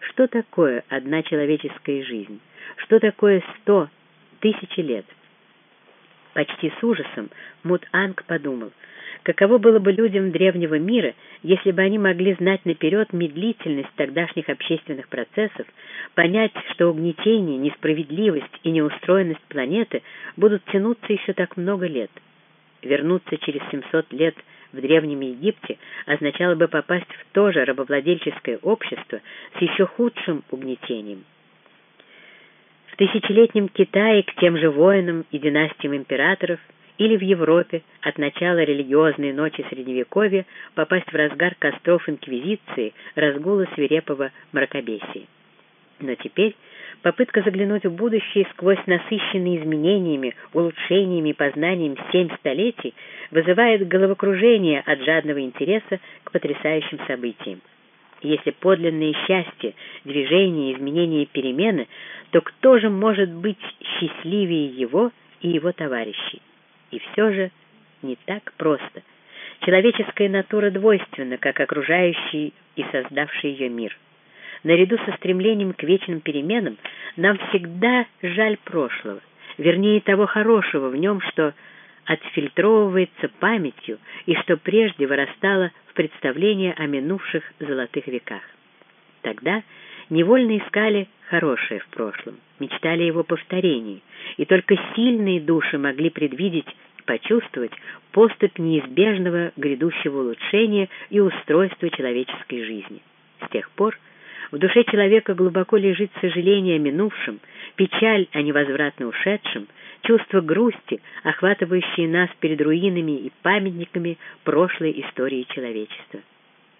что такое одна человеческая жизнь, что такое сто, тысячи лет. Почти с ужасом Мут-Анг подумал, каково было бы людям древнего мира, если бы они могли знать наперед медлительность тогдашних общественных процессов, понять, что угнетение, несправедливость и неустроенность планеты будут тянуться еще так много лет. Вернуться через 700 лет в Древнем Египте означало бы попасть в то же рабовладельческое общество с еще худшим угнетением. В тысячелетнем Китае к тем же воинам и династиям императоров или в Европе от начала религиозной ночи Средневековья попасть в разгар костров инквизиции, разгула свирепого мракобесия. Но теперь попытка заглянуть в будущее сквозь насыщенные изменениями, улучшениями и познанием семь столетий вызывает головокружение от жадного интереса к потрясающим событиям. Если подлинное счастье, движение, изменение перемены, то кто же может быть счастливее его и его товарищей? И все же не так просто. Человеческая натура двойственна, как окружающий и создавший ее мир – наряду со стремлением к вечным переменам, нам всегда жаль прошлого, вернее того хорошего в нем, что отфильтровывается памятью и что прежде вырастало в представление о минувших золотых веках. Тогда невольно искали хорошее в прошлом, мечтали его повторении, и только сильные души могли предвидеть и почувствовать поступь неизбежного грядущего улучшения и устройства человеческой жизни. С тех пор в душе человека глубоко лежит сожаление о минувшем, печаль о невозвратно ушедшем, чувство грусти, охватывающее нас перед руинами и памятниками прошлой истории человечества.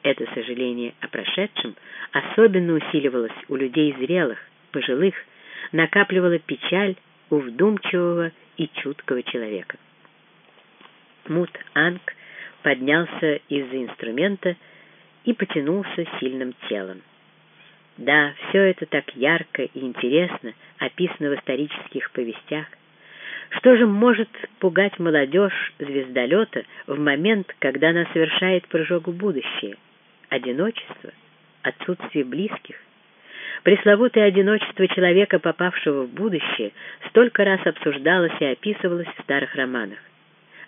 Это сожаление о прошедшем особенно усиливалось у людей зрелых, пожилых, накапливало печаль у вдумчивого и чуткого человека. Мут Анг поднялся из-за инструмента и потянулся сильным телом. Да, все это так ярко и интересно описано в исторических повестях. Что же может пугать молодежь звездолета в момент, когда она совершает прыжок в будущее? Одиночество? Отсутствие близких? Пресловутое одиночество человека, попавшего в будущее, столько раз обсуждалось и описывалось в старых романах.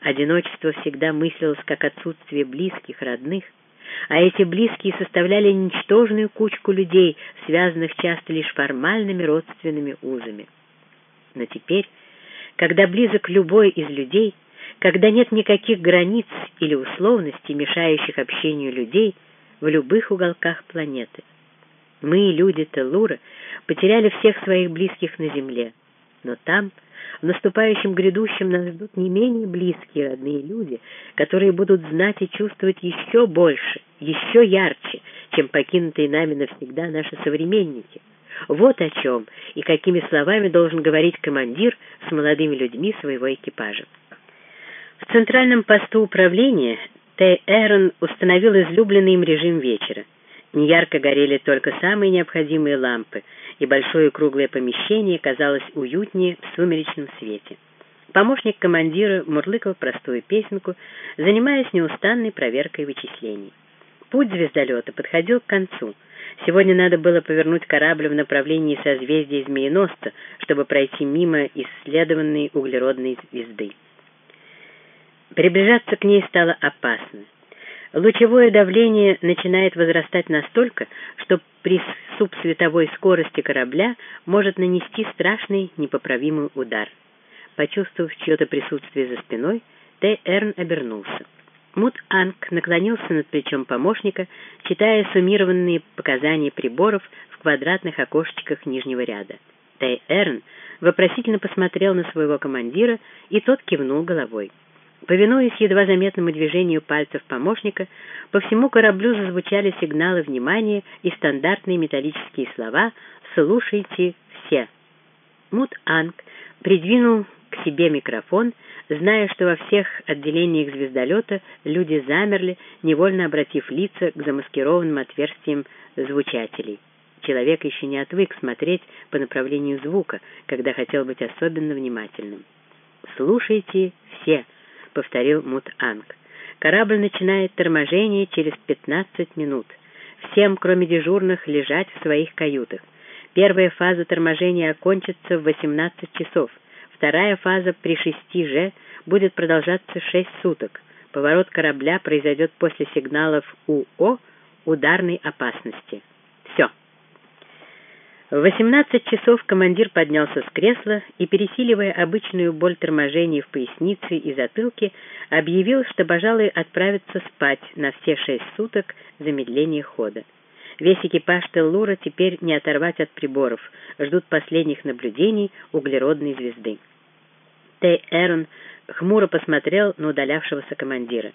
Одиночество всегда мыслилось как отсутствие близких, родных – а эти близкие составляли ничтожную кучку людей, связанных часто лишь формальными родственными узами. Но теперь, когда близок любой из людей, когда нет никаких границ или условностей, мешающих общению людей в любых уголках планеты, мы, люди Телура, потеряли всех своих близких на Земле, но там, в наступающем грядущем нас ждут не менее близкие родные люди, которые будут знать и чувствовать еще больше, еще ярче, чем покинутые нами навсегда наши современники. Вот о чем и какими словами должен говорить командир с молодыми людьми своего экипажа. В центральном посту управления Т. Эрон установил излюбленный им режим вечера. Неярко горели только самые необходимые лампы, и большое круглое помещение казалось уютнее в сумеречном свете. Помощник командира мурлыкал простую песенку, занимаясь неустанной проверкой вычислений. Путь звездолета подходил к концу. Сегодня надо было повернуть корабль в направлении созвездия Змееноста, чтобы пройти мимо исследованной углеродной звезды. Приближаться к ней стало опасно. Лучевое давление начинает возрастать настолько, что при субсветовой скорости корабля может нанести страшный непоправимый удар. Почувствовав чье-то присутствие за спиной, Т. Эрн обернулся. Мут Анг наклонился над плечом помощника, читая суммированные показания приборов в квадратных окошечках нижнего ряда. Т. Эрн вопросительно посмотрел на своего командира, и тот кивнул головой. Повинуясь едва заметному движению пальцев помощника, по всему кораблю зазвучали сигналы внимания и стандартные металлические слова «Слушайте все». Мут Анг придвинул к себе микрофон, зная, что во всех отделениях звездолета люди замерли, невольно обратив лица к замаскированным отверстиям звучателей. Человек еще не отвык смотреть по направлению звука, когда хотел быть особенно внимательным. «Слушайте все», — повторил Мут Анг. «Корабль начинает торможение через 15 минут. Всем, кроме дежурных, лежать в своих каютах. Первая фаза торможения окончится в 18 часов. Вторая фаза при 6 же будет продолжаться 6 суток. Поворот корабля произойдет после сигналов УО ударной опасности. В 18 часов командир поднялся с кресла и, пересиливая обычную боль торможения в пояснице и затылке, объявил, что, пожалуй, отправится спать на все шесть суток замедления хода. Весь экипаж Теллура теперь не оторвать от приборов, ждут последних наблюдений углеродной звезды. Т. Эрон хмуро посмотрел на удалявшегося командира.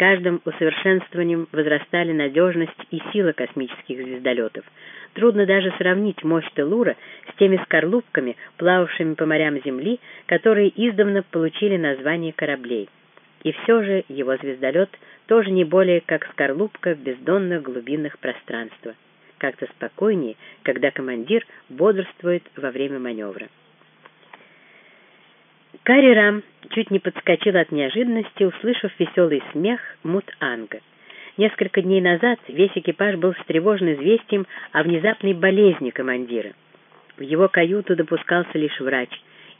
Каждым усовершенствованием возрастали надежность и сила космических звездолетов. Трудно даже сравнить мощь Телура с теми скорлупками, плававшими по морям Земли, которые издавна получили название кораблей. И все же его звездолет тоже не более как скорлупка в бездонных глубинах пространства. Как-то спокойнее, когда командир бодрствует во время маневра. Карри Рам чуть не подскочил от неожиданности, услышав веселый смех Мут-Анга. Несколько дней назад весь экипаж был встревожен известием о внезапной болезни командира. В его каюту допускался лишь врач,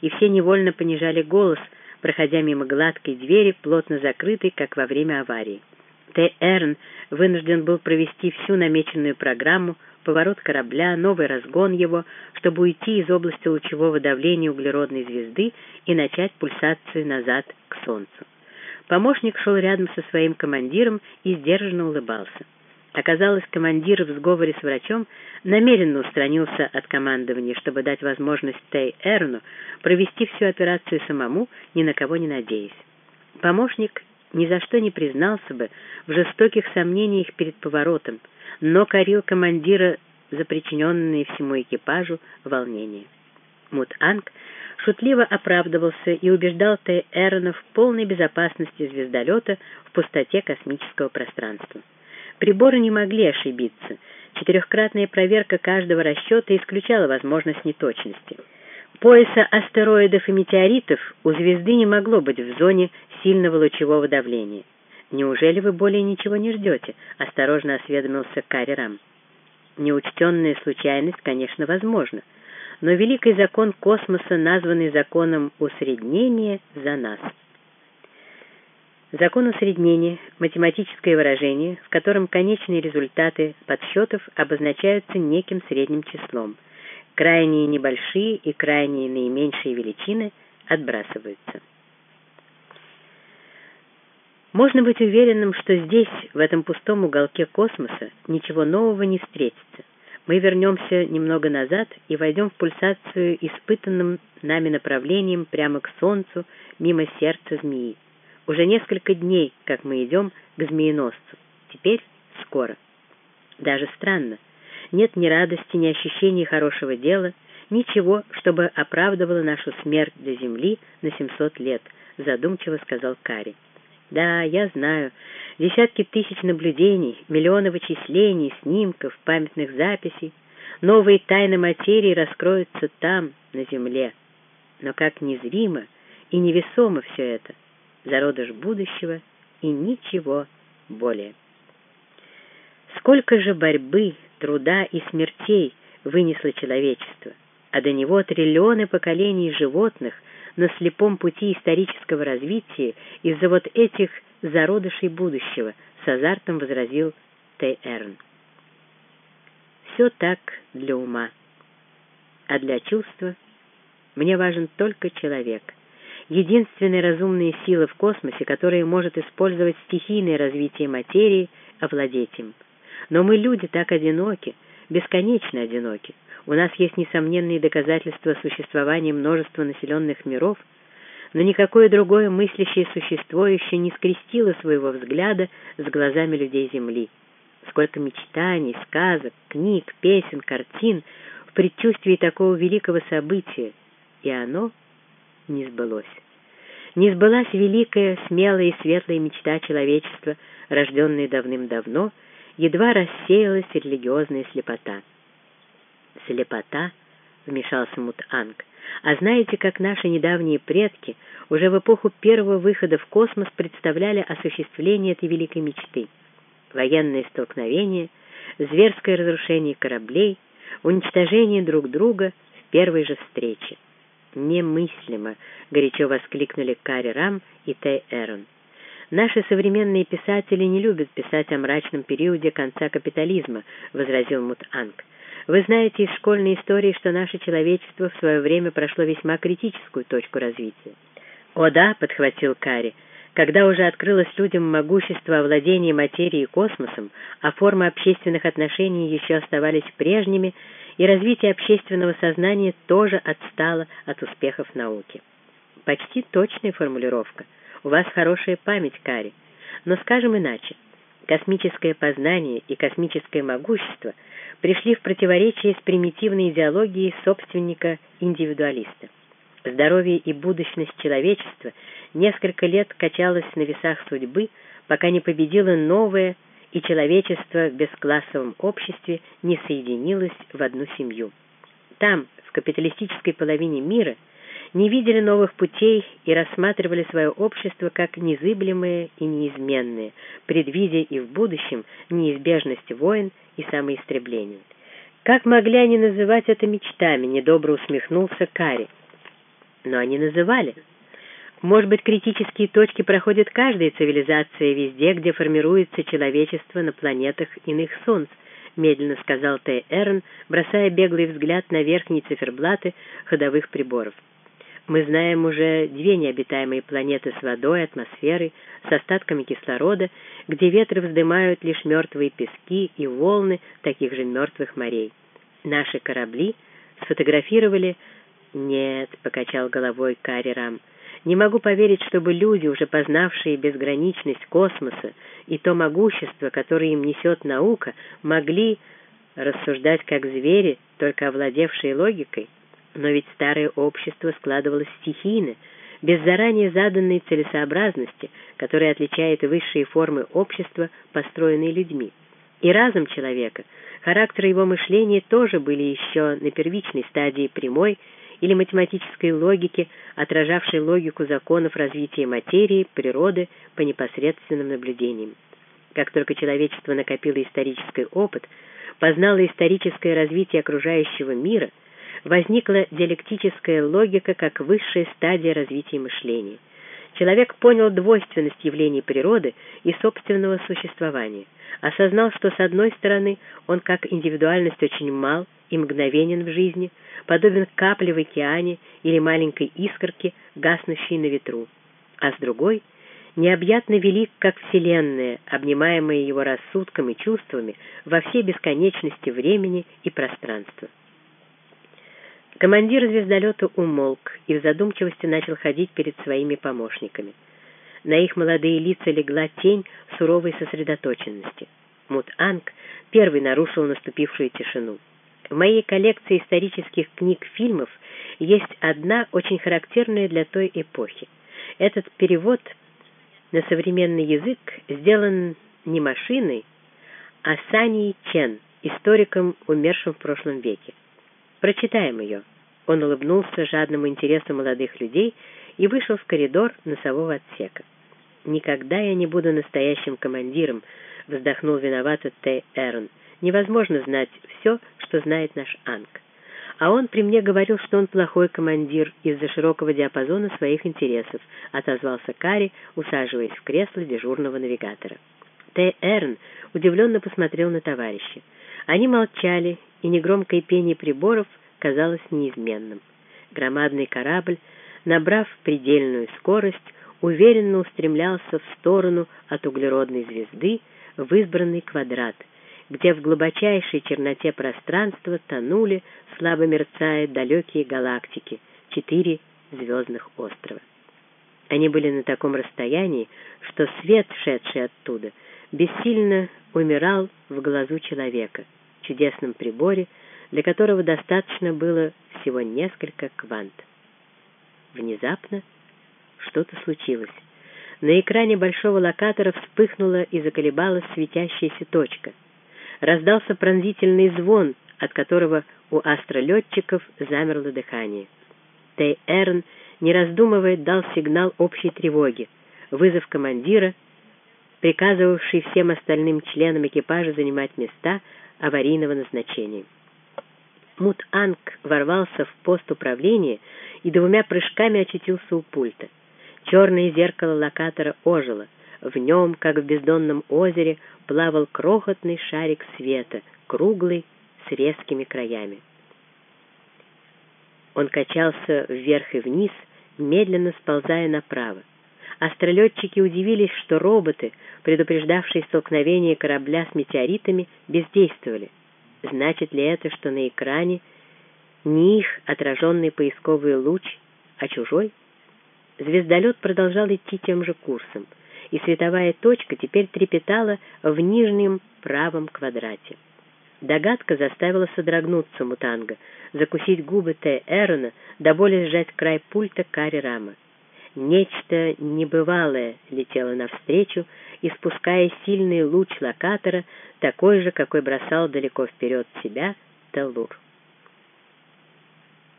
и все невольно понижали голос, проходя мимо гладкой двери, плотно закрытой, как во время аварии. Т. Эрн вынужден был провести всю намеченную программу, поворот корабля, новый разгон его, чтобы уйти из области лучевого давления углеродной звезды и начать пульсацию назад к Солнцу. Помощник шел рядом со своим командиром и сдержанно улыбался. Оказалось, командир в сговоре с врачом намеренно устранился от командования, чтобы дать возможность Тей Эрну провести всю операцию самому, ни на кого не надеясь. Помощник ни за что не признался бы в жестоких сомнениях перед поворотом, но корил командира за причиненные всему экипажу волнение. Мут-Анг шутливо оправдывался и убеждал Т. Эрона в полной безопасности звездолета в пустоте космического пространства. Приборы не могли ошибиться. Четырехкратная проверка каждого расчета исключала возможность неточности. Пояса астероидов и метеоритов у звезды не могло быть в зоне сильного лучевого давления. «Неужели вы более ничего не ждете?» — осторожно осведомился Карри Рам. «Неучтенная случайность, конечно, возможна, но великий закон космоса, названный законом усреднения, за нас». Закон усреднения – математическое выражение, в котором конечные результаты подсчетов обозначаются неким средним числом. Крайние небольшие и крайние наименьшие величины отбрасываются. Можно быть уверенным, что здесь, в этом пустом уголке космоса, ничего нового не встретится. Мы вернемся немного назад и войдем в пульсацию испытанным нами направлением прямо к Солнцу, мимо сердца змеи. Уже несколько дней, как мы идем к змееносцу. Теперь скоро. Даже странно. Нет ни радости, ни ощущения хорошего дела, ничего, чтобы оправдывало нашу смерть для Земли на 700 лет, задумчиво сказал Кари. Да, я знаю. Десятки тысяч наблюдений, миллионы вычислений, снимков, памятных записей. Новые тайны материи раскроются там, на Земле. Но как незримо и невесомо все это, зародыш будущего и ничего более. Сколько же борьбы, труда и смертей вынесло человечество, а до него триллионы поколений животных — на слепом пути исторического развития из-за вот этих зародышей будущего, с азартом возразил Т. Эрн. Все так для ума, а для чувства мне важен только человек. Единственная разумная сила в космосе, которая может использовать стихийное развитие материи, овладеть им. Но мы, люди, так одиноки, бесконечно одиноки. У нас есть несомненные доказательства существования множества населенных миров, но никакое другое мыслящее существо еще не скрестило своего взгляда с глазами людей Земли. Сколько мечтаний, сказок, книг, песен, картин в предчувствии такого великого события, и оно не сбылось. Не сбылась великая, смелая и светлая мечта человечества, рожденная давным-давно, едва рассеялась религиозная слепота. «Слепота?» — вмешался Мут-Анг. «А знаете, как наши недавние предки уже в эпоху первого выхода в космос представляли осуществление этой великой мечты? Военные столкновения, зверское разрушение кораблей, уничтожение друг друга в первой же встрече. «Немыслимо!» — горячо воскликнули Карри Рам и Тэй Эрон. «Наши современные писатели не любят писать о мрачном периоде конца капитализма», — возразил Мут-Анг. «Вы знаете из школьной истории, что наше человечество в свое время прошло весьма критическую точку развития». «О да», — подхватил Карри, — «когда уже открылось людям могущество овладения материей и космосом, а формы общественных отношений еще оставались прежними, и развитие общественного сознания тоже отстало от успехов науки». «Почти точная формулировка». У вас хорошая память, Кари. Но скажем иначе. Космическое познание и космическое могущество пришли в противоречие с примитивной идеологией собственника-индивидуалиста. Здоровье и будущность человечества несколько лет качалось на весах судьбы, пока не победило новое, и человечество в бесклассовом обществе не соединилось в одну семью. Там, в капиталистической половине мира, не видели новых путей и рассматривали свое общество как незыблемое и неизменное, предвидя и в будущем неизбежность войн и самоистребления. Как могли они называть это мечтами, недобро усмехнулся Кари. Но они называли. Может быть, критические точки проходят каждая цивилизация везде, где формируется человечество на планетах иных солнц, медленно сказал Т. Эрн, бросая беглый взгляд на верхние циферблаты ходовых приборов. Мы знаем уже две необитаемые планеты с водой, атмосферой, с остатками кислорода, где ветры вздымают лишь мертвые пески и волны таких же мертвых морей. Наши корабли сфотографировали... «Нет», — покачал головой Карри Рам, — «не могу поверить, чтобы люди, уже познавшие безграничность космоса и то могущество, которое им несет наука, могли рассуждать как звери, только овладевшие логикой». Но ведь старое общество складывалось стихийно, без заранее заданной целесообразности, которая отличает высшие формы общества, построенные людьми. И разум человека, характер его мышления тоже были еще на первичной стадии прямой или математической логики, отражавшей логику законов развития материи, природы по непосредственным наблюдениям. Как только человечество накопило исторический опыт, познало историческое развитие окружающего мира – возникла диалектическая логика как высшая стадия развития мышления. Человек понял двойственность явлений природы и собственного существования, осознал, что с одной стороны он как индивидуальность очень мал и мгновенен в жизни, подобен капле в океане или маленькой искорке, гаснущей на ветру, а с другой — необъятно велик, как Вселенная, обнимаемая его рассудком и чувствами во всей бесконечности времени и пространства. Командир звездолета умолк и в задумчивости начал ходить перед своими помощниками. На их молодые лица легла тень суровой сосредоточенности. Мут-Анг первый нарушил наступившую тишину. В моей коллекции исторических книг-фильмов есть одна очень характерная для той эпохи. Этот перевод на современный язык сделан не машиной, а Саней Чен, историком, умершим в прошлом веке. Прочитаем ее». Он улыбнулся жадному интересу молодых людей и вышел в коридор носового отсека. «Никогда я не буду настоящим командиром», — вздохнул виновато Т. Эрн. «Невозможно знать все, что знает наш Анг. А он при мне говорил, что он плохой командир из-за широкого диапазона своих интересов», — отозвался Кари, усаживаясь в кресло дежурного навигатора. Т. Эрн удивленно посмотрел на товарища. Они молчали, и негромкое пение приборов — казалось неизменным. Громадный корабль, набрав предельную скорость, уверенно устремлялся в сторону от углеродной звезды в избранный квадрат, где в глубочайшей черноте пространства тонули, слабо мерцая, далекие галактики, четыре звездных острова. Они были на таком расстоянии, что свет, шедший оттуда, бессильно умирал в глазу человека, чудесном приборе, для которого достаточно было всего несколько квант. Внезапно что-то случилось. На экране большого локатора вспыхнула и заколебалась светящаяся точка. Раздался пронзительный звон, от которого у астролетчиков замерло дыхание. Тей Эрн, не раздумывая, дал сигнал общей тревоги. Вызов командира приказывавший всем остальным членам экипажа занимать места аварийного назначения. Мут-Анг ворвался в пост управления и двумя прыжками очутился у пульта. Черное зеркало локатора ожило. В нем, как в бездонном озере, плавал крохотный шарик света, круглый, с резкими краями. Он качался вверх и вниз, медленно сползая направо. Астролетчики удивились, что роботы, предупреждавшие столкновение корабля с метеоритами, бездействовали. Значит ли это, что на экране не их отраженный поисковый луч, а чужой? Звездолет продолжал идти тем же курсом, и световая точка теперь трепетала в нижнем правом квадрате. Догадка заставила содрогнуться Мутанга, закусить губы Т. Эрона, до боли сжать край пульта Кари Рама. Нечто небывалое летело навстречу, испуская сильный луч локатора, такой же, какой бросал далеко вперед себя Теллур.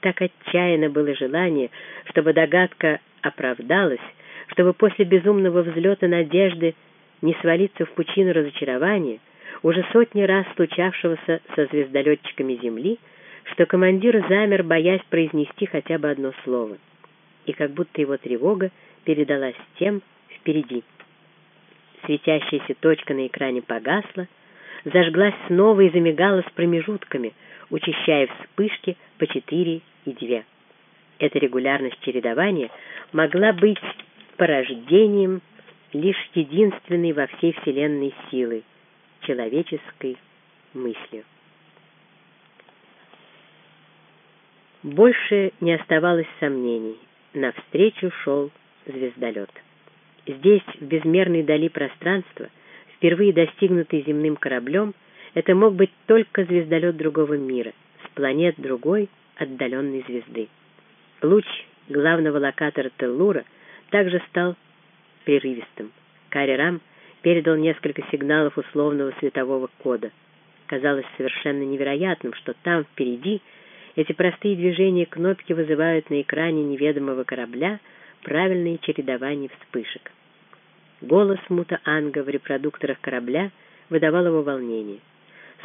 Так отчаянно было желание, чтобы догадка оправдалась, чтобы после безумного взлета надежды не свалиться в пучину разочарования, уже сотни раз случавшегося со звездолетчиками Земли, что командир замер, боясь произнести хотя бы одно слово, и как будто его тревога передалась тем впереди. Светящаяся точка на экране погасла, зажглась снова и замигала с промежутками, учащая вспышки по четыре и две. Эта регулярность чередования могла быть порождением лишь единственной во всей Вселенной силы — человеческой мыслью. Больше не оставалось сомнений. Навстречу шел звездолет. Здесь, в безмерной дали пространства, впервые достигнутый земным кораблем, это мог быть только звездолет другого мира, с планет другой отдаленной звезды. Луч главного локатора Теллура также стал прерывистым. Карри Рам передал несколько сигналов условного светового кода. Казалось совершенно невероятным, что там, впереди, эти простые движения кнопки вызывают на экране неведомого корабля правильные чередования вспышек. Голос Мута Анга в репродукторах корабля выдавал его волнение.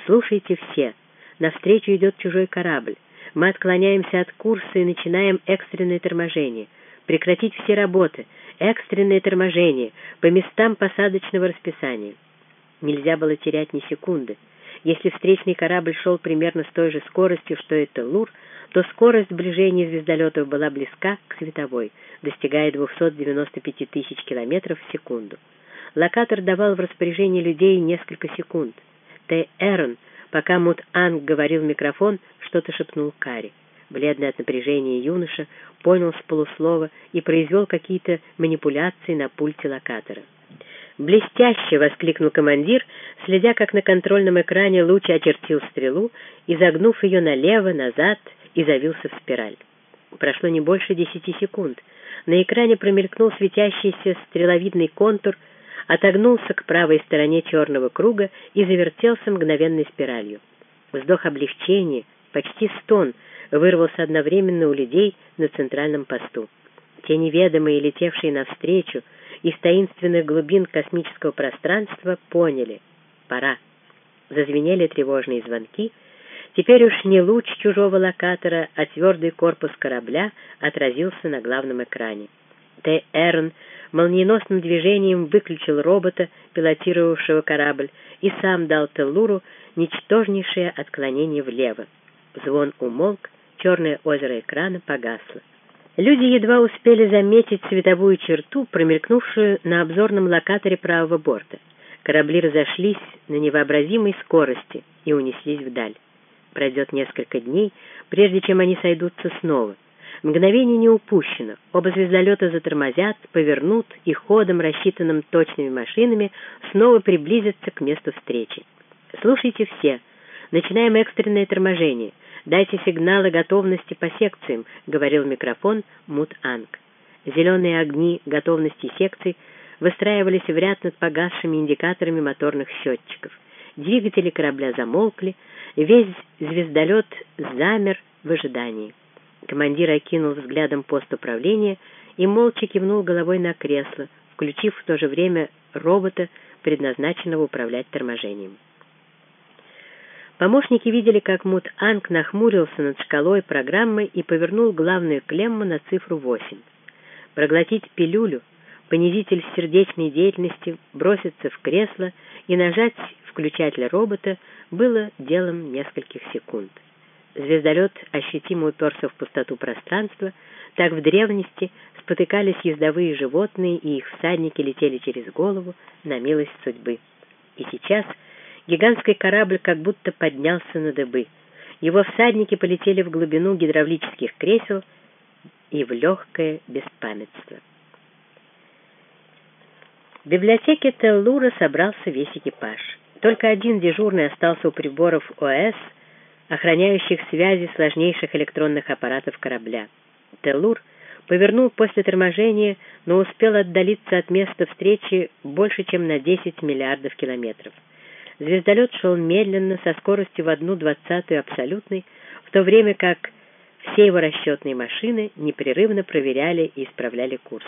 «Слушайте все, навстречу идет чужой корабль. Мы отклоняемся от курса и начинаем экстренное торможение. Прекратить все работы. Экстренное торможение по местам посадочного расписания». Нельзя было терять ни секунды. Если встречный корабль шел примерно с той же скоростью, что и Теллур, то скорость сближения звездолетов была близка к световой, достигая 295 тысяч километров в секунду. Локатор давал в распоряжение людей несколько секунд. Т. Эрон, пока Мут Анг говорил в микрофон, что-то шепнул Кари. Бледный от напряжения юноша понял с полуслова и произвел какие-то манипуляции на пульте локатора. «Блестяще!» — воскликнул командир, следя, как на контрольном экране луч очертил стрелу, изогнув ее налево, назад и завился в спираль. Прошло не больше десяти секунд. На экране промелькнул светящийся стреловидный контур, отогнулся к правой стороне черного круга и завертелся мгновенной спиралью. Вздох облегчения, почти стон, вырвался одновременно у людей на центральном посту. Те неведомые, летевшие навстречу, из таинственных глубин космического пространства поняли — пора. Зазвенели тревожные звонки. Теперь уж не луч чужого локатора, а твердый корпус корабля отразился на главном экране. Т. Эрн молниеносным движением выключил робота, пилотировавшего корабль, и сам дал Теллуру ничтожнейшее отклонение влево. Звон умолк, черное озеро экрана погасло. Люди едва успели заметить световую черту, промелькнувшую на обзорном локаторе правого борта. Корабли разошлись на невообразимой скорости и унеслись вдаль. Пройдет несколько дней, прежде чем они сойдутся снова. Мгновение не упущено. Оба звездолета затормозят, повернут и ходом, рассчитанным точными машинами, снова приблизятся к месту встречи. Слушайте все. Начинаем экстренное торможение. «Дайте сигналы готовности по секциям», — говорил микрофон Мут Анг. Зеленые огни готовности секций выстраивались в ряд над погасшими индикаторами моторных счетчиков. Двигатели корабля замолкли, весь звездолет замер в ожидании. Командир окинул взглядом пост управления и молча кивнул головой на кресло, включив в то же время робота, предназначенного управлять торможением. Помощники видели, как Мут Анг нахмурился над шкалой программы и повернул главную клемму на цифру 8. Проглотить пилюлю, понизитель сердечной деятельности, броситься в кресло и нажать включатель робота было делом нескольких секунд. Звездолет ощутимо уперся в пустоту пространства, так в древности спотыкались ездовые животные, и их всадники летели через голову на милость судьбы. И сейчас гигантский корабль как будто поднялся на дыбы. Его всадники полетели в глубину гидравлических кресел и в легкое беспамятство. В библиотеке Теллура собрался весь экипаж. Только один дежурный остался у приборов ОС, охраняющих связи сложнейших электронных аппаратов корабля. Теллур повернул после торможения, но успел отдалиться от места встречи больше, чем на 10 миллиардов километров. Звездолет шел медленно, со скоростью в одну двадцатую абсолютной, в то время как все его расчетные машины непрерывно проверяли и исправляли курс.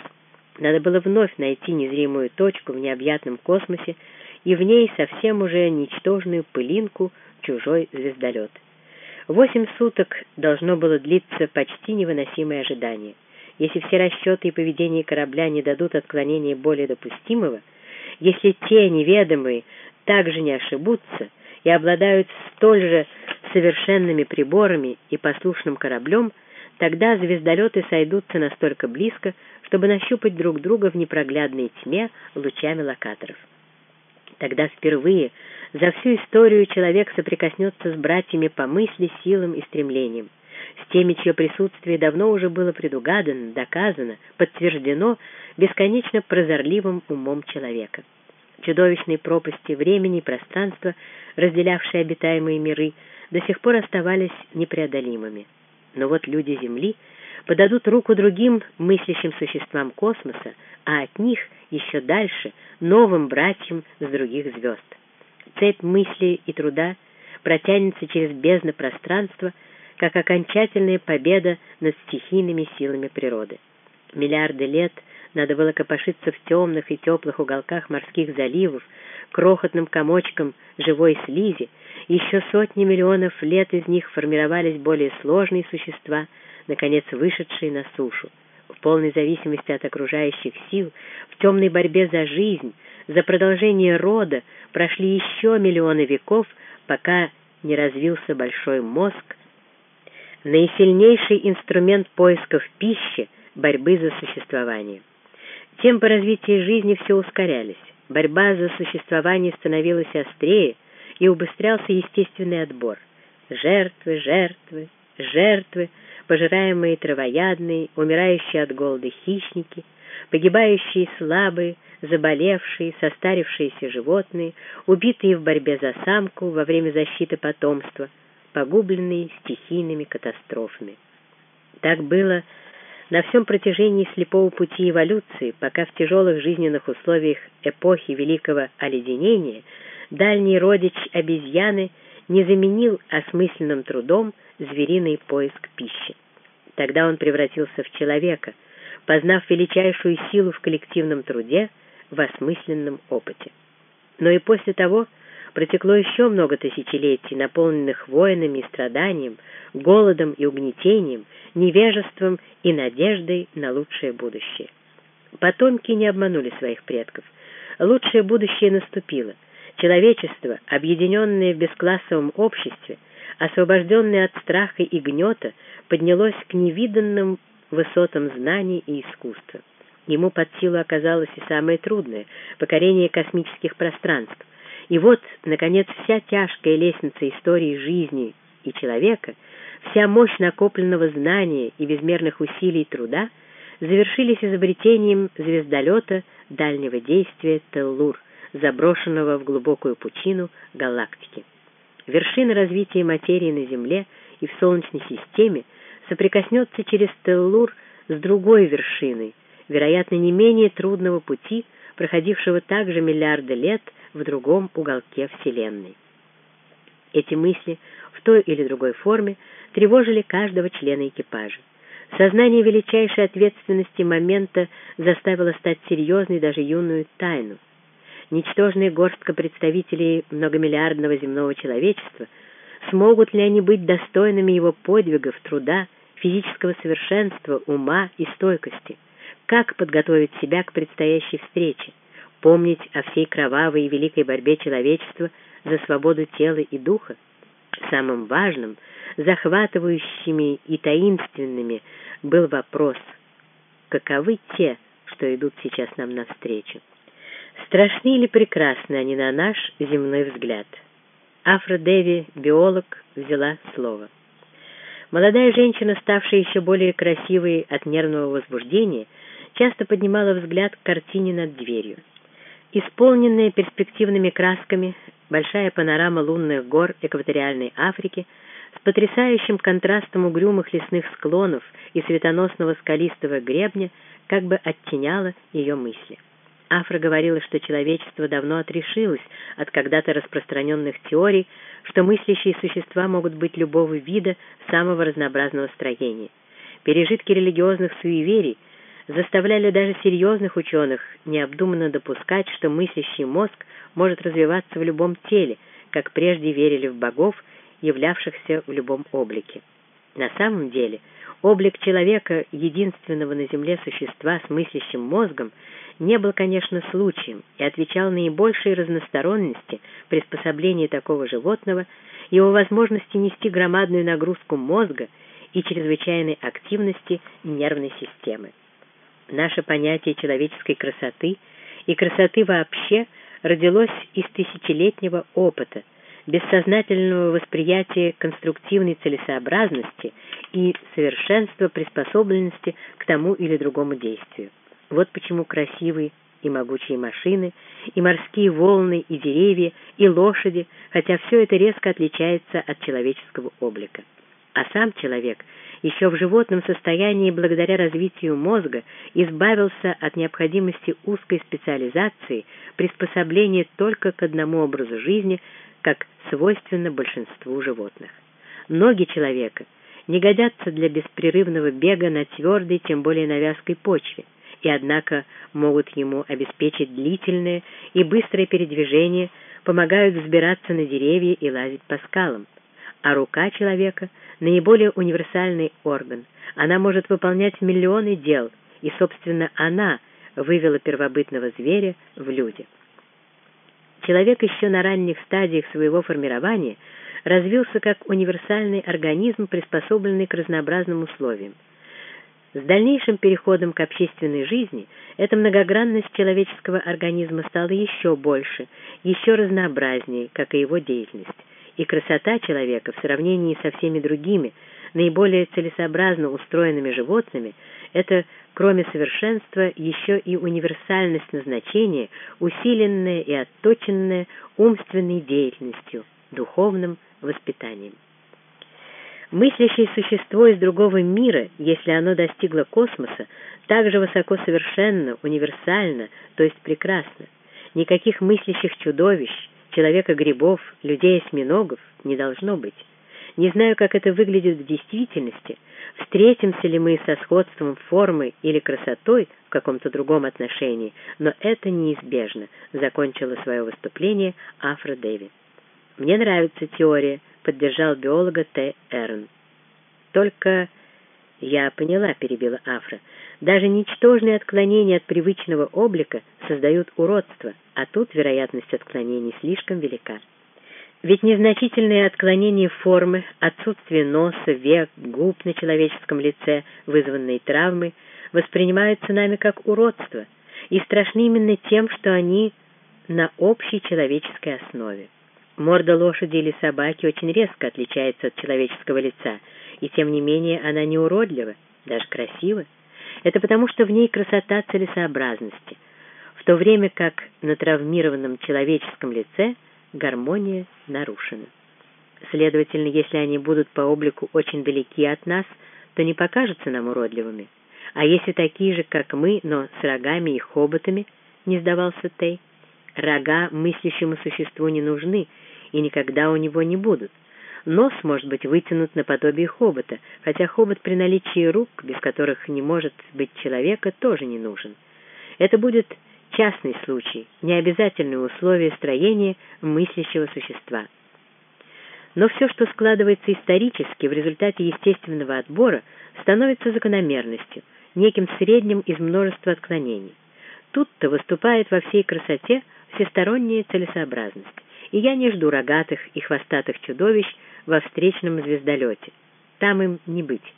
Надо было вновь найти незримую точку в необъятном космосе и в ней совсем уже ничтожную пылинку чужой звездолет. Восемь суток должно было длиться почти невыносимое ожидание. Если все расчеты и поведение корабля не дадут отклонения более допустимого, если те неведомые также не ошибутся и обладают столь же совершенными приборами и послушным кораблем, тогда звездолеты сойдутся настолько близко, чтобы нащупать друг друга в непроглядной тьме лучами локаторов. Тогда впервые за всю историю человек соприкоснется с братьями по мысли, силам и стремлениям, с теми, чье присутствие давно уже было предугадано, доказано, подтверждено бесконечно прозорливым умом человека. Чудовищные пропасти времени и пространства, разделявшие обитаемые миры, до сих пор оставались непреодолимыми. Но вот люди Земли подадут руку другим мыслящим существам космоса, а от них еще дальше новым братьям с других звезд. Цепь мысли и труда протянется через бездны пространства, как окончательная победа над стихийными силами природы. Миллиарды лет надо было копошиться в темных и теплых уголках морских заливов, крохотным комочком живой слизи, еще сотни миллионов лет из них формировались более сложные существа, наконец вышедшие на сушу. В полной зависимости от окружающих сил, в темной борьбе за жизнь, за продолжение рода прошли еще миллионы веков, пока не развился большой мозг, наисильнейший инструмент поисков пищи, борьбы за существование. Темпы развития жизни все ускорялись, борьба за существование становилась острее, и убыстрялся естественный отбор. Жертвы, жертвы, жертвы, пожираемые травоядные, умирающие от голода хищники, погибающие слабые, заболевшие, состарившиеся животные, убитые в борьбе за самку во время защиты потомства, погубленные стихийными катастрофами. Так было на всем протяжении слепого пути эволюции, пока в тяжелых жизненных условиях эпохи Великого Оледенения дальний родич обезьяны не заменил осмысленным трудом звериный поиск пищи. Тогда он превратился в человека, познав величайшую силу в коллективном труде, в осмысленном опыте. Но и после того протекло еще много тысячелетий, наполненных воинами и страданием, голодом и угнетением, невежеством и надеждой на лучшее будущее. Потомки не обманули своих предков. Лучшее будущее наступило. Человечество, объединенное в бесклассовом обществе, освобожденное от страха и гнета, поднялось к невиданным высотам знаний и искусства. Ему под силу оказалось и самое трудное — покорение космических пространств. И вот, наконец, вся тяжкая лестница истории жизни и человека, вся мощь накопленного знания и безмерных усилий труда завершились изобретением звездолета дальнего действия «Теллур», заброшенного в глубокую пучину галактики. Вершина развития материи на Земле и в Солнечной системе соприкоснется через Теллур с другой вершиной, вероятно, не менее трудного пути, проходившего также миллиарды лет в другом уголке Вселенной. Эти мысли в той или другой форме тревожили каждого члена экипажа. Сознание величайшей ответственности момента заставило стать серьезной даже юную тайну. ничтожная горстка представителей многомиллиардного земного человечества, смогут ли они быть достойными его подвигов, труда, физического совершенства, ума и стойкости? Как подготовить себя к предстоящей встрече? Помнить о всей кровавой и великой борьбе человечества за свободу тела и духа? Самым важным, захватывающими и таинственными был вопрос, каковы те, что идут сейчас нам навстречу? Страшны или прекрасны они на наш земной взгляд? Афро Деви, биолог, взяла слово. Молодая женщина, ставшая еще более красивой от нервного возбуждения, часто поднимала взгляд к картине над дверью. Исполненная перспективными красками, большая панорама лунных гор экваториальной Африки с потрясающим контрастом угрюмых лесных склонов и светоносного скалистого гребня как бы оттеняла ее мысли. Афра говорила, что человечество давно отрешилось от когда-то распространенных теорий, что мыслящие существа могут быть любого вида, самого разнообразного строения. Пережитки религиозных суеверий заставляли даже серьезных ученых необдуманно допускать, что мыслящий мозг может развиваться в любом теле, как прежде верили в богов, являвшихся в любом облике. На самом деле, облик человека, единственного на Земле существа с мыслящим мозгом, не был, конечно, случаем и отвечал наибольшей разносторонности приспособления такого животного, его возможности нести громадную нагрузку мозга и чрезвычайной активности нервной системы. Наше понятие человеческой красоты и красоты вообще родилось из тысячелетнего опыта, бессознательного восприятия конструктивной целесообразности и совершенства приспособленности к тому или другому действию. Вот почему красивые и могучие машины, и морские волны, и деревья, и лошади, хотя все это резко отличается от человеческого облика. А сам человек еще в животном состоянии благодаря развитию мозга избавился от необходимости узкой специализации, приспособления только к одному образу жизни, как свойственно большинству животных. Ноги человека не годятся для беспрерывного бега на твердой, тем более на вязкой почве, и однако могут ему обеспечить длительное и быстрое передвижение, помогают взбираться на деревья и лазить по скалам. А рука человека — наиболее универсальный орган. Она может выполнять миллионы дел, и, собственно, она вывела первобытного зверя в люди. Человек еще на ранних стадиях своего формирования развился как универсальный организм, приспособленный к разнообразным условиям. С дальнейшим переходом к общественной жизни эта многогранность человеческого организма стала еще больше, еще разнообразнее, как и его деятельность. И красота человека в сравнении со всеми другими, наиболее целесообразно устроенными животными, это, кроме совершенства, еще и универсальность назначения, усиленная и отточенная умственной деятельностью, духовным воспитанием. Мыслящее существо из другого мира, если оно достигло космоса, также высоко совершенно, универсально, то есть прекрасно. Никаких мыслящих чудовищ, человека-грибов, людей-осьминогов не должно быть. Не знаю, как это выглядит в действительности, встретимся ли мы со сходством формы или красотой в каком-то другом отношении, но это неизбежно, закончила свое выступление Афро Дэви. Мне нравится теория, поддержал биолога Т. Эрн. «Только я поняла», — перебила Афра, «даже ничтожные отклонения от привычного облика создают уродство, а тут вероятность отклонений слишком велика. Ведь незначительные отклонения формы, отсутствие носа, век, губ на человеческом лице, вызванные травмой, воспринимаются нами как уродство и страшны именно тем, что они на общей человеческой основе. Морда лошади или собаки очень резко отличается от человеческого лица, и тем не менее она не уродлива, даже красива. Это потому, что в ней красота целесообразности, в то время как на травмированном человеческом лице гармония нарушена. Следовательно, если они будут по облику очень далеки от нас, то не покажутся нам уродливыми. А если такие же, как мы, но с рогами и хоботами, не сдавался Тей, рога мыслящему существу не нужны, и никогда у него не будут. Нос может быть вытянут наподобие хобота, хотя хобот при наличии рук, без которых не может быть человека, тоже не нужен. Это будет частный случай, необязательное условие строения мыслящего существа. Но все, что складывается исторически в результате естественного отбора, становится закономерностью, неким средним из множества отклонений. Тут-то выступает во всей красоте всесторонняя целесообразность, и я не жду рогатых и хвостатых чудовищ во встречном звездолете. Там им не быть.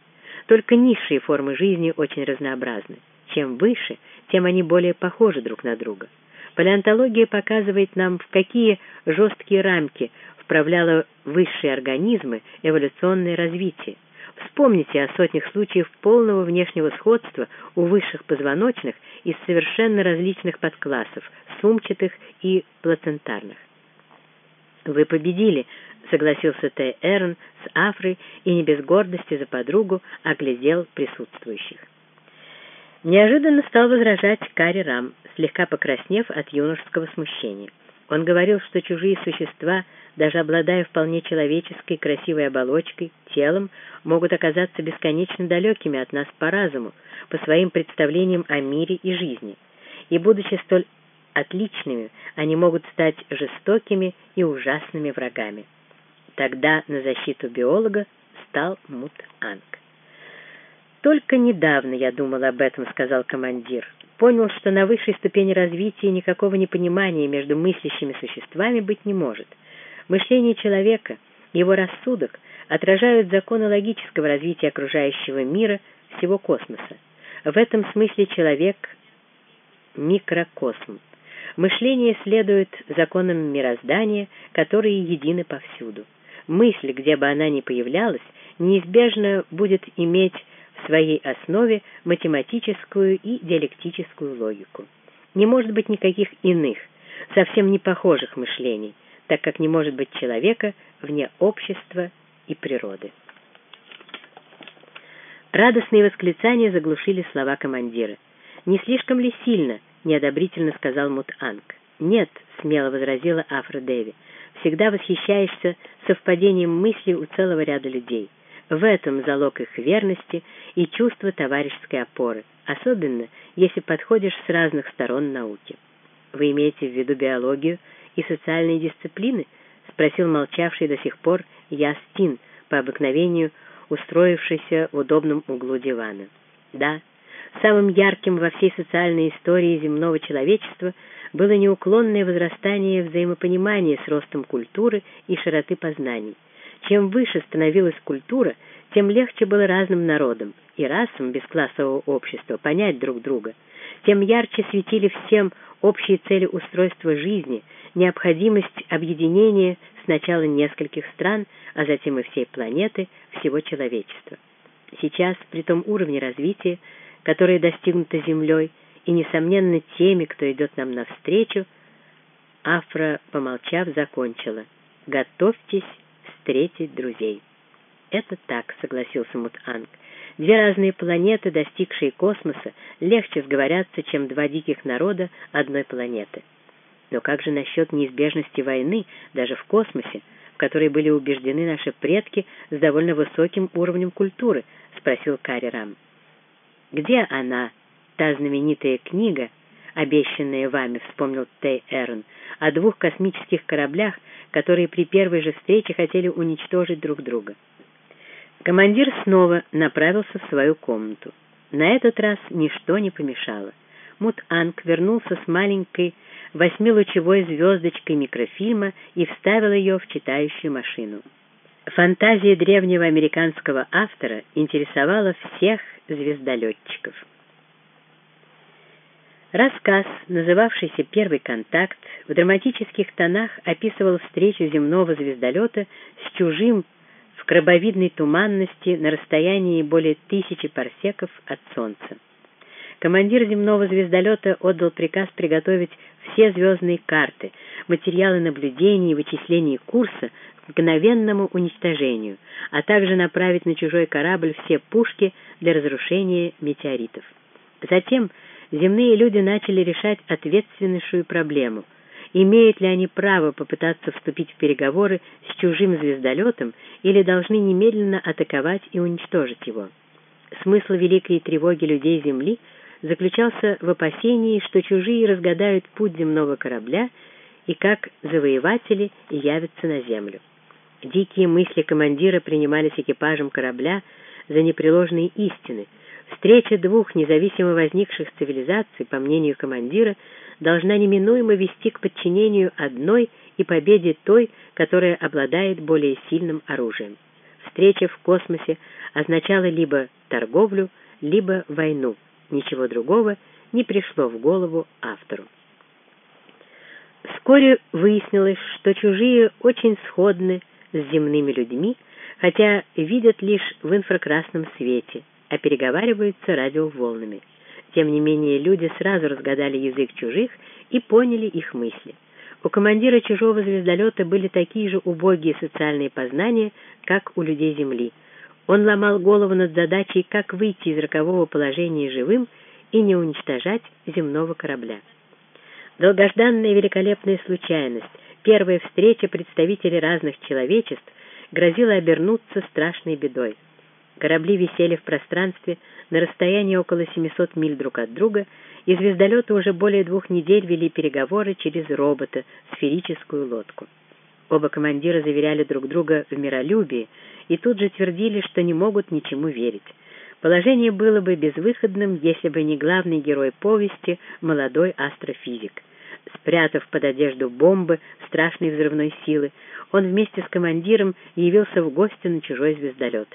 Только низшие формы жизни очень разнообразны. Чем выше, тем они более похожи друг на друга. Палеонтология показывает нам, в какие жесткие рамки вправляло высшие организмы эволюционное развитие. Вспомните о сотнях случаев полного внешнего сходства у высших позвоночных из совершенно различных подклассов, сумчатых и плацентарных. «Вы победили», — согласился Т. Эрн с Афрой и не без гордости за подругу оглядел присутствующих. Неожиданно стал возражать Кари Рам, слегка покраснев от юношеского смущения. Он говорил, что чужие существа, даже обладая вполне человеческой красивой оболочкой, телом, могут оказаться бесконечно далекими от нас по разуму, по своим представлениям о мире и жизни. И, будучи столь отличными, они могут стать жестокими и ужасными врагами. Тогда на защиту биолога стал Мут-Анг. «Только недавно я думал об этом», — сказал командир. «Понял, что на высшей ступени развития никакого непонимания между мыслящими существами быть не может. Мышление человека, его рассудок отражают законы логического развития окружающего мира, всего космоса. В этом смысле человек — микрокосм. Мышление следует законам мироздания, которые едины повсюду. Мысль, где бы она ни появлялась, неизбежно будет иметь в своей основе математическую и диалектическую логику. Не может быть никаких иных, совсем не похожих мышлений, так как не может быть человека вне общества и природы. Радостные восклицания заглушили слова командира. «Не слишком ли сильно?» — неодобрительно сказал Мут-Анг. «Нет», — смело возразила Афро Дэви, — «всегда восхищаешься совпадением мыслей у целого ряда людей». В этом залог их верности и чувство товарищеской опоры, особенно если подходишь с разных сторон науки. «Вы имеете в виду биологию и социальные дисциплины?» — спросил молчавший до сих пор Ястин, по обыкновению устроившийся в удобном углу дивана. «Да, самым ярким во всей социальной истории земного человечества было неуклонное возрастание взаимопонимания с ростом культуры и широты познаний». Чем выше становилась культура, тем легче было разным народам и расам бесклассового общества понять друг друга, тем ярче светили всем общие цели устройства жизни, необходимость объединения сначала нескольких стран, а затем и всей планеты, всего человечества. Сейчас, при том уровне развития, которое достигнуто Землей, и, несомненно, теми, кто идет нам навстречу, Афра, помолчав, закончила. «Готовьтесь встретить друзей. «Это так», — согласился Мут-Анг. «Две разные планеты, достигшие космоса, легче сговорятся, чем два диких народа одной планеты. Но как же насчет неизбежности войны, даже в космосе, в которой были убеждены наши предки с довольно высоким уровнем культуры?» — спросил Карри Рам. «Где она, та знаменитая книга, обещанная вами?» — вспомнил Тей Эрн. «О двух космических кораблях, которые при первой же встрече хотели уничтожить друг друга. Командир снова направился в свою комнату. На этот раз ничто не помешало. Мут-Анг вернулся с маленькой восьмилучевой звездочкой микрофильма и вставил ее в читающую машину. Фантазия древнего американского автора интересовала всех звездолетчиков. Рассказ, называвшийся «Первый контакт», в драматических тонах описывал встречу земного звездолета с чужим в крабовидной туманности на расстоянии более тысячи парсеков от Солнца. Командир земного звездолета отдал приказ приготовить все звездные карты, материалы наблюдений и вычислений курса к мгновенному уничтожению, а также направить на чужой корабль все пушки для разрушения метеоритов. Затем земные люди начали решать ответственнейшую проблему. Имеют ли они право попытаться вступить в переговоры с чужим звездолетом или должны немедленно атаковать и уничтожить его? Смысл великой тревоги людей Земли заключался в опасении, что чужие разгадают путь земного корабля и как завоеватели явятся на землю. Дикие мысли командира принимались экипажем корабля за непреложные истины. Встреча двух независимо возникших цивилизаций, по мнению командира, должна неминуемо вести к подчинению одной и победе той, которая обладает более сильным оружием. Встреча в космосе означала либо торговлю, либо войну. Ничего другого не пришло в голову автору. Вскоре выяснилось, что чужие очень сходны с земными людьми, хотя видят лишь в инфракрасном свете, а переговариваются радиоволнами. Тем не менее, люди сразу разгадали язык чужих и поняли их мысли. У командира чужого звездолета были такие же убогие социальные познания, как у людей Земли. Он ломал голову над задачей, как выйти из рокового положения живым и не уничтожать земного корабля. Долгожданная великолепная случайность, первая встреча представителей разных человечеств грозила обернуться страшной бедой. Корабли висели в пространстве на расстоянии около 700 миль друг от друга, и звездолеты уже более двух недель вели переговоры через робота, сферическую лодку. Оба командира заверяли друг друга в миролюбии и тут же твердили, что не могут ничему верить. Положение было бы безвыходным, если бы не главный герой повести, молодой астрофизик. Спрятав под одежду бомбы страшной взрывной силы, он вместе с командиром явился в гости на чужой звездолет.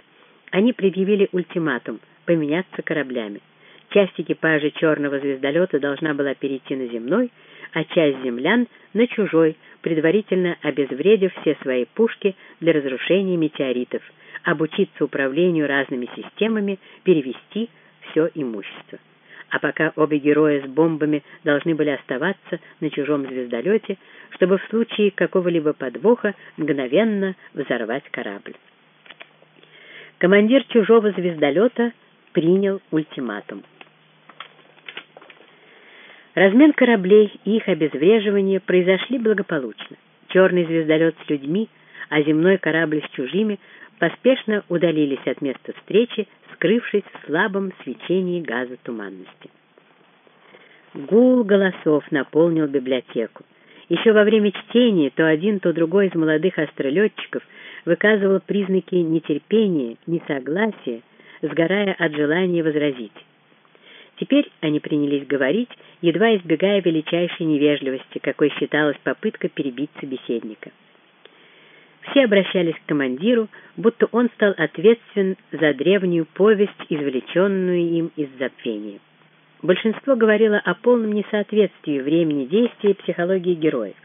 Они предъявили ультиматум — поменяться кораблями. Часть экипажа черного звездолета должна была перейти на земной, а часть землян — на чужой, предварительно обезвредив все свои пушки для разрушения метеоритов, обучиться управлению разными системами, перевести все имущество. А пока обе героя с бомбами должны были оставаться на чужом звездолете, чтобы в случае какого-либо подвоха мгновенно взорвать корабль. Командир чужого звездолета принял ультиматум. Размен кораблей и их обезвреживание произошли благополучно. Черный звездолет с людьми, а земной корабль с чужими поспешно удалились от места встречи, скрывшись в слабом свечении газа туманности. Гул голосов наполнил библиотеку. Еще во время чтения то один, то другой из молодых астролетчиков выказывал признаки нетерпения, несогласия, сгорая от желания возразить. Теперь они принялись говорить, едва избегая величайшей невежливости, какой считалась попытка перебить собеседника. Все обращались к командиру, будто он стал ответственен за древнюю повесть, извлеченную им из забвения. Большинство говорило о полном несоответствии времени действия и психологии героев.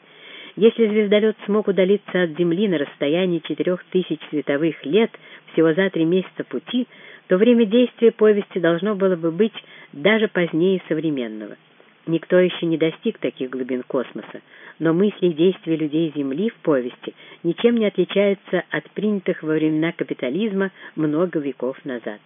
Если звездолет смог удалиться от Земли на расстоянии четырех тысяч световых лет всего за три месяца пути, то время действия повести должно было бы быть даже позднее современного. Никто еще не достиг таких глубин космоса, но мысли и действия людей Земли в повести ничем не отличаются от принятых во времена капитализма много веков назад.